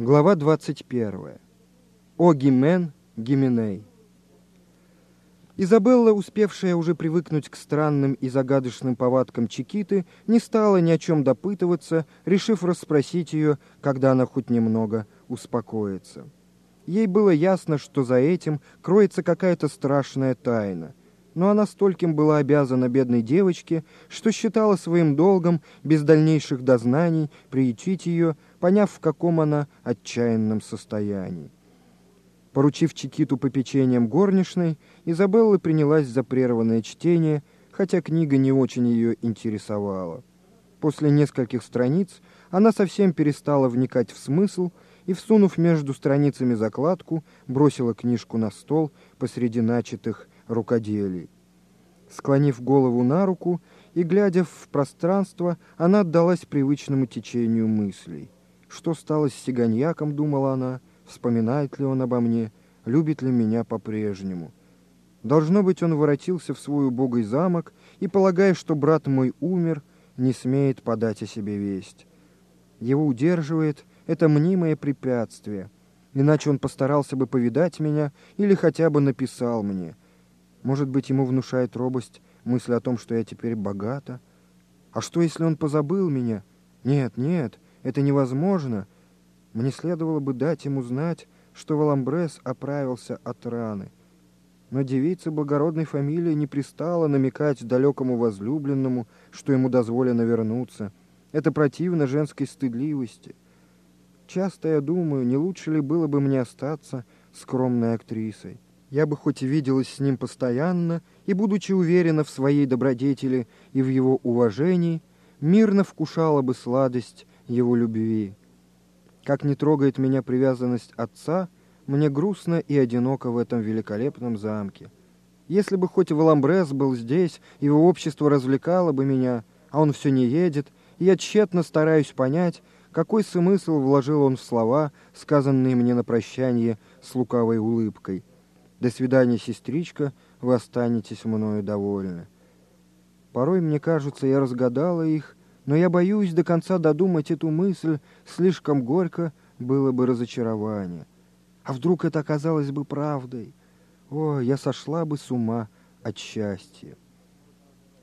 Глава 21. О Гимен Гименей. Изабелла, успевшая уже привыкнуть к странным и загадочным повадкам Чикиты, не стала ни о чем допытываться, решив расспросить ее, когда она хоть немного успокоится. Ей было ясно, что за этим кроется какая-то страшная тайна, но она стольким была обязана бедной девочке, что считала своим долгом без дальнейших дознаний приютить ее, поняв, в каком она отчаянном состоянии. Поручив Чикиту попечением горничной, Изабелла принялась за прерванное чтение, хотя книга не очень ее интересовала. После нескольких страниц она совсем перестала вникать в смысл и, всунув между страницами закладку, бросила книжку на стол посреди начатых рукоделий. Склонив голову на руку и, глядя в пространство, она отдалась привычному течению мыслей. Что стало с сиганьяком, думала она, вспоминает ли он обо мне, любит ли меня по-прежнему. Должно быть, он воротился в свой убогий замок и, полагая, что брат мой умер, не смеет подать о себе весть. Его удерживает это мнимое препятствие, иначе он постарался бы повидать меня или хотя бы написал мне. Может быть, ему внушает робость мысль о том, что я теперь богата? А что, если он позабыл меня? Нет, нет, это невозможно. Мне следовало бы дать ему знать, что Валамбрес оправился от раны. Но девица благородной фамилии не пристала намекать далекому возлюбленному, что ему дозволено вернуться. Это противно женской стыдливости. Часто я думаю, не лучше ли было бы мне остаться скромной актрисой. Я бы хоть и виделась с ним постоянно, и, будучи уверена в своей добродетели и в его уважении, мирно вкушала бы сладость его любви. Как не трогает меня привязанность отца, мне грустно и одиноко в этом великолепном замке. Если бы хоть Валамбрес был здесь, его общество развлекало бы меня, а он все не едет, и я тщетно стараюсь понять, какой смысл вложил он в слова, сказанные мне на прощание с лукавой улыбкой. «До свидания, сестричка, вы останетесь мною довольны». Порой, мне кажется, я разгадала их, но я боюсь до конца додумать эту мысль, слишком горько было бы разочарование. А вдруг это оказалось бы правдой? О, я сошла бы с ума от счастья.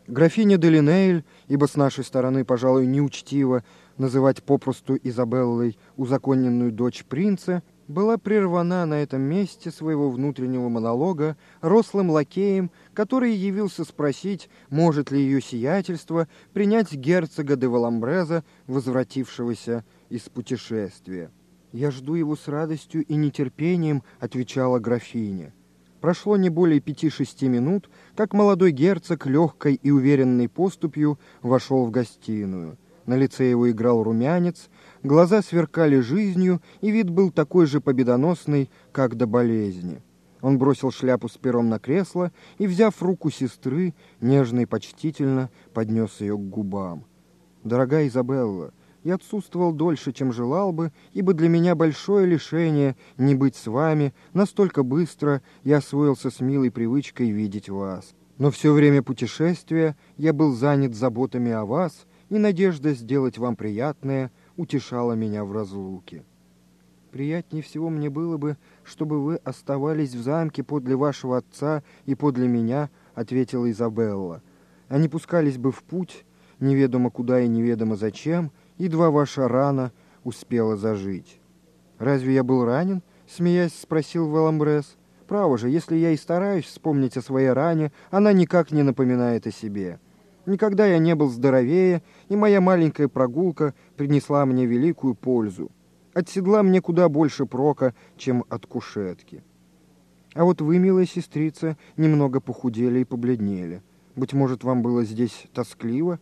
Графиня Делинейль, ибо с нашей стороны, пожалуй, неучтиво называть попросту Изабеллой узаконенную дочь принца, была прервана на этом месте своего внутреннего монолога рослым лакеем, который явился спросить, может ли ее сиятельство принять герцога де Валамбреза, возвратившегося из путешествия. «Я жду его с радостью и нетерпением», — отвечала графиня. Прошло не более пяти-шести минут, как молодой герцог легкой и уверенной поступью вошел в гостиную. На лице его играл румянец, глаза сверкали жизнью, и вид был такой же победоносный, как до болезни. Он бросил шляпу с пером на кресло и, взяв руку сестры, нежно и почтительно поднес ее к губам. «Дорогая Изабелла, я отсутствовал дольше, чем желал бы, ибо для меня большое лишение не быть с вами, настолько быстро я освоился с милой привычкой видеть вас. Но все время путешествия я был занят заботами о вас, и надежда сделать вам приятное утешала меня в разлуке. Приятнее всего мне было бы, чтобы вы оставались в замке подле вашего отца и подле меня, — ответила Изабелла. Они пускались бы в путь, неведомо куда и неведомо зачем, едва ваша рана успела зажить. «Разве я был ранен?» — смеясь спросил Валамбрес. «Право же, если я и стараюсь вспомнить о своей ране, она никак не напоминает о себе». Никогда я не был здоровее, и моя маленькая прогулка принесла мне великую пользу. От седла мне куда больше прока, чем от кушетки. А вот вы, милая сестрица, немного похудели и побледнели. Быть может, вам было здесь тоскливо?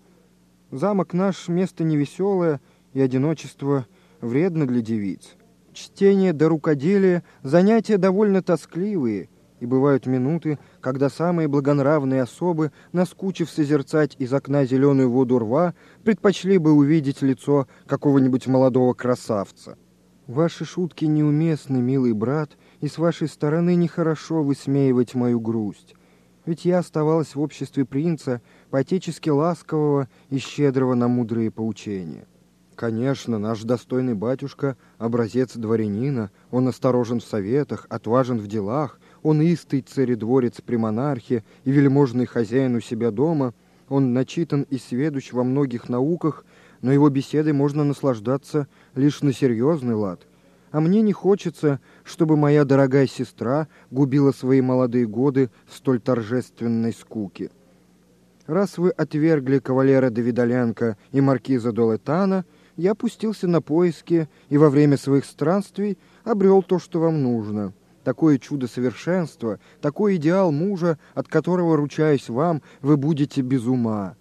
Замок наш — место невеселое, и одиночество вредно для девиц. Чтение до рукоделия — занятия довольно тоскливые — и бывают минуты, когда самые благонравные особы, наскучив созерцать из окна зеленую воду рва, предпочли бы увидеть лицо какого-нибудь молодого красавца. Ваши шутки неуместны, милый брат, и с вашей стороны нехорошо высмеивать мою грусть. Ведь я оставалась в обществе принца, по ласкового и щедрого на мудрые поучения. Конечно, наш достойный батюшка — образец дворянина, он осторожен в советах, отважен в делах, он истый царедворец при монархе и вельможный хозяин у себя дома, он начитан и сведущ во многих науках, но его беседой можно наслаждаться лишь на серьезный лад. А мне не хочется, чтобы моя дорогая сестра губила свои молодые годы в столь торжественной скуке. Раз вы отвергли кавалера Давидоленко и маркиза Долетана, я пустился на поиски и во время своих странствий обрел то, что вам нужно. Такое чудо совершенства, такой идеал мужа, от которого, ручаюсь вам, вы будете без ума.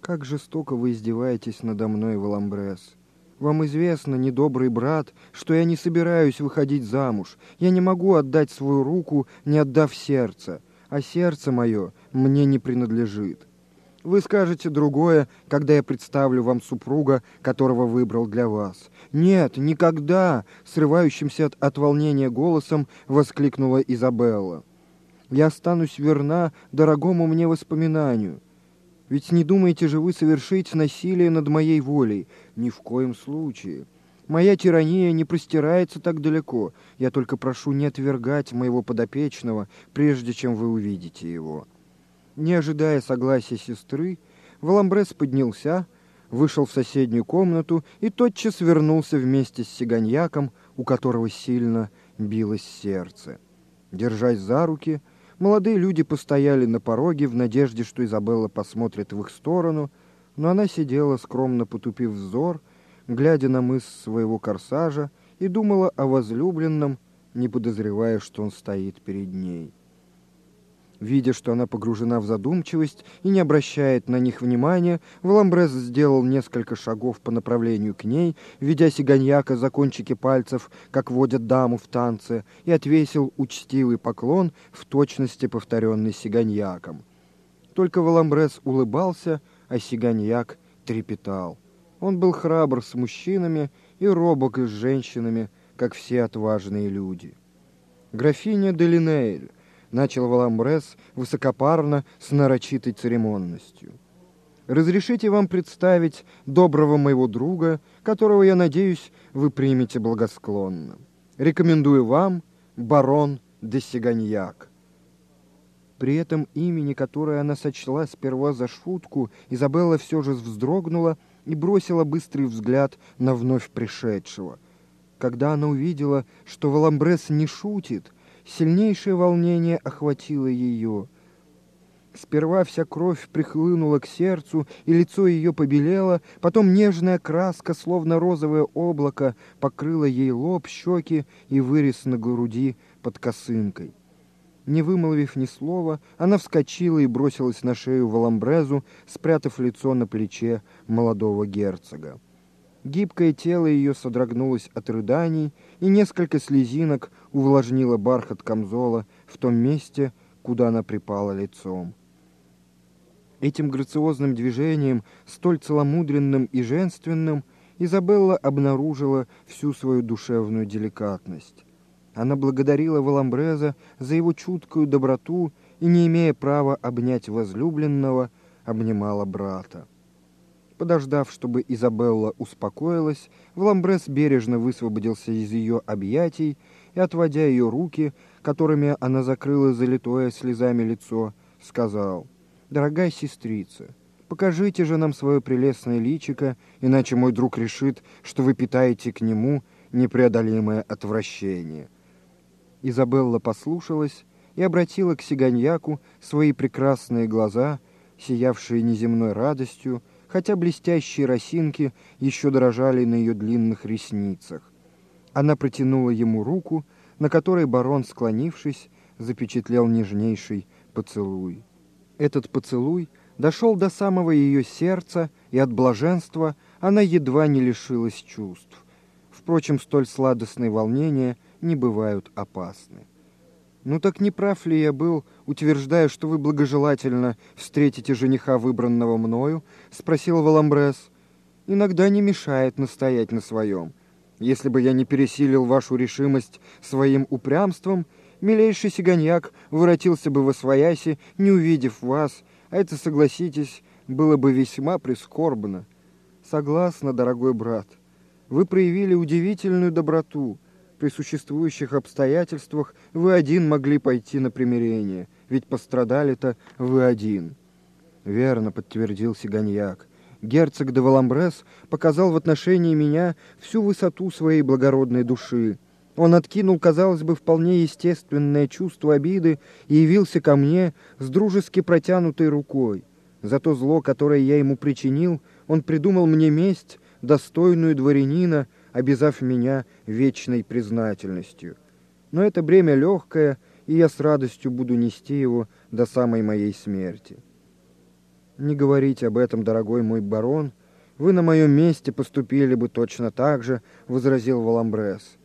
Как жестоко вы издеваетесь надо мной, Валамбрес. Вам известно, недобрый брат, что я не собираюсь выходить замуж. Я не могу отдать свою руку, не отдав сердце а сердце мое мне не принадлежит. Вы скажете другое, когда я представлю вам супруга, которого выбрал для вас. Нет, никогда, срывающимся от, от волнения голосом воскликнула Изабелла. Я останусь верна дорогому мне воспоминанию. Ведь не думаете же вы совершить насилие над моей волей? Ни в коем случае. Моя тирания не простирается так далеко. Я только прошу не отвергать моего подопечного, прежде чем вы увидите его». Не ожидая согласия сестры, Валамбрес поднялся, вышел в соседнюю комнату и тотчас вернулся вместе с сиганьяком, у которого сильно билось сердце. Держась за руки, молодые люди постояли на пороге в надежде, что Изабелла посмотрит в их сторону, но она сидела, скромно потупив взор, глядя на мыс своего корсажа, и думала о возлюбленном, не подозревая, что он стоит перед ней. Видя, что она погружена в задумчивость и не обращает на них внимания, Валамбрес сделал несколько шагов по направлению к ней, ведя сиганьяка за кончики пальцев, как водят даму в танце, и отвесил учтивый поклон, в точности повторенный сиганьяком. Только Валамбрес улыбался, а сиганьяк трепетал. Он был храбр с мужчинами и робок с женщинами, как все отважные люди. «Графиня де Линейль», — начал Валамбрес высокопарно с нарочитой церемонностью. «Разрешите вам представить доброго моего друга, которого, я надеюсь, вы примете благосклонно. Рекомендую вам барон де Сиганьяк». При этом имени, которое она сочла сперва за шутку, Изабелла все же вздрогнула и бросила быстрый взгляд на вновь пришедшего. Когда она увидела, что Валамбрес не шутит, сильнейшее волнение охватило ее. Сперва вся кровь прихлынула к сердцу, и лицо ее побелело, потом нежная краска, словно розовое облако, покрыла ей лоб, щеки и вырез на груди под косынкой. Не вымолвив ни слова, она вскочила и бросилась на шею Валамбрезу, спрятав лицо на плече молодого герцога. Гибкое тело ее содрогнулось от рыданий, и несколько слезинок увлажнило бархат камзола в том месте, куда она припала лицом. Этим грациозным движением, столь целомудренным и женственным, Изабелла обнаружила всю свою душевную деликатность. Она благодарила Валамбреза за его чуткую доброту и, не имея права обнять возлюбленного, обнимала брата. Подождав, чтобы Изабелла успокоилась, Валамбрез бережно высвободился из ее объятий и, отводя ее руки, которыми она закрыла залитое слезами лицо, сказал, «Дорогая сестрица, покажите же нам свое прелестное личико, иначе мой друг решит, что вы питаете к нему непреодолимое отвращение». Изабелла послушалась и обратила к Сиганьяку свои прекрасные глаза, сиявшие неземной радостью, хотя блестящие росинки еще дрожали на ее длинных ресницах. Она протянула ему руку, на которой барон, склонившись, запечатлел нежнейший поцелуй. Этот поцелуй дошел до самого ее сердца, и от блаженства она едва не лишилась чувств. Впрочем, столь сладостные волнения — не бывают опасны. Ну так не прав ли я был, утверждая, что вы благожелательно встретите жениха, выбранного мною? Спросил Валамбрес. Иногда не мешает настоять на своем. Если бы я не пересилил вашу решимость своим упрямством, милейший сиганьяк воротился бы во свояси, не увидев вас, а это, согласитесь, было бы весьма прискорбно. Согласна, дорогой брат. Вы проявили удивительную доброту. При существующих обстоятельствах вы один могли пойти на примирение, ведь пострадали-то вы один. Верно, подтвердил Сиганьяк. Герцог де Валамбрес показал в отношении меня всю высоту своей благородной души. Он откинул, казалось бы, вполне естественное чувство обиды и явился ко мне с дружески протянутой рукой. За то зло, которое я ему причинил, он придумал мне месть, достойную дворянина, обязав меня вечной признательностью. Но это бремя легкое, и я с радостью буду нести его до самой моей смерти. Не говорите об этом, дорогой мой барон, вы на моем месте поступили бы точно так же, — возразил Валамбрес.